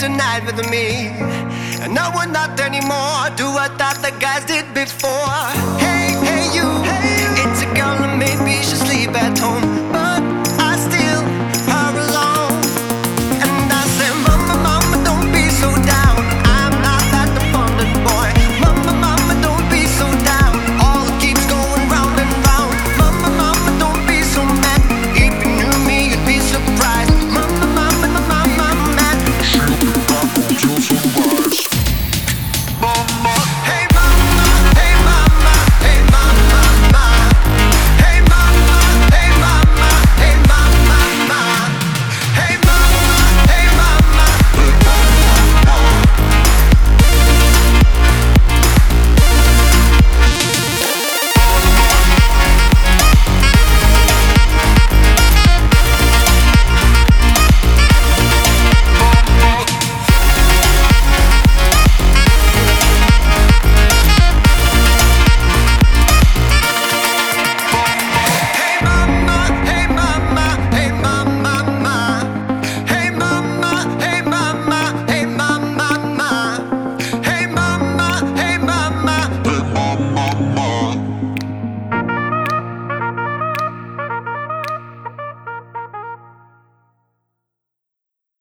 tonight with me. And no, we're not anymore do what other guys did before.